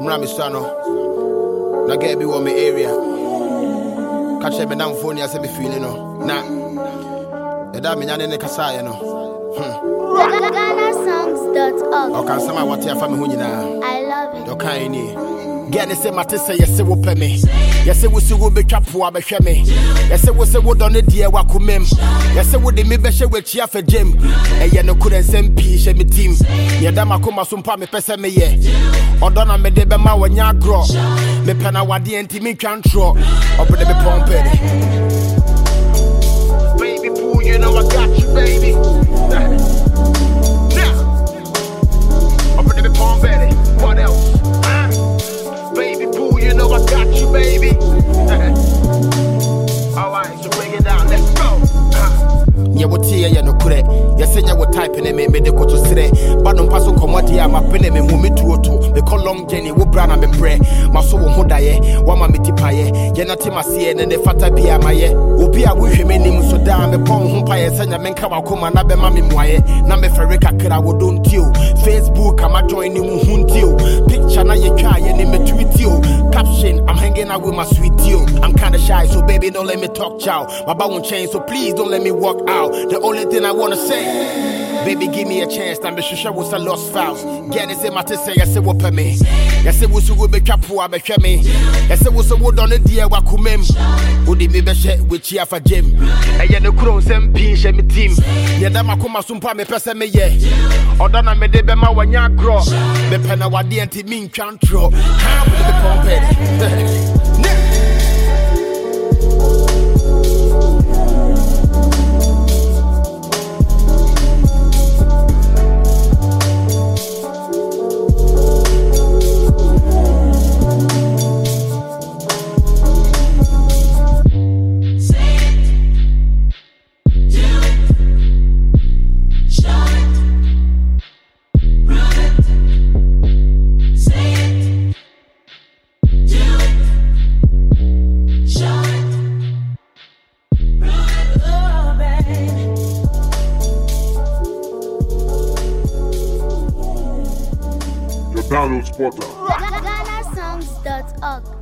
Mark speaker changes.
Speaker 1: mmerɛ a mesua no na gaa bi wɔ me area kyerɛ me namfoɔ nia sɛ mefiri no na ɛda a menya ne ne kasaeɛ no
Speaker 2: GhanaSongs.org.
Speaker 1: ɔka nsɛm a wɔte afa me ho nyinaa
Speaker 2: I love it.
Speaker 1: ɔkae nie gɛ ne sɛ mate sɛ yɛse wo pɛ me yɛse wo si wo bɛtwa poa bɛhwɛ me. Yɛse wo sɛ wodɔ ne deɛ wakomam yɛse wode me bɛhyɛ w'akyi afa gyam ɛyɛ no korɛ me tim neɛda makoma so mpo a mepɛ sɛ meyɛ. Ɔdɔ na mede bɛma wɔnyɛ agorɔ. Mepɛ na wadeɛ nti mentwa ntorɔ ɔbene bepɔmpɛde Baby boo, you know I got you, baby. Baby. Alright, so bring it down, let's go. Uh-huh. a mapene me mekɔ long journey maso ho me ti payɛ yɛnate maseɛ ne ne fata bia mayɛ obi a wohwɛ m'anim so daa mepɔ wo ho mpayɛ sɛ nyame nka wakoma na bɛma me mmuayɛ na mefɛre kakra facebook ho picture na i'm hanging out with my sweetio i'm kinda shy so baby don't let me talk chow my won't change so please don't let me walk out the only thing i wanna say Baby, give me a chance. Now, be sure was a lost files. Get it, say my say, I say, what me. Yes, it was a good be capo, I be me. Yes, it was a wood on the dear wakumem. Would me be shed with chia for Jim. And yet, the crows and pin, share me team. Yadama kuma sumpa me pesa me ye. Or done me de bema when ya grow. Me pena wa di anti mean can't draw. How will the pump
Speaker 3: The download spotter.
Speaker 2: GhanaSongs.org.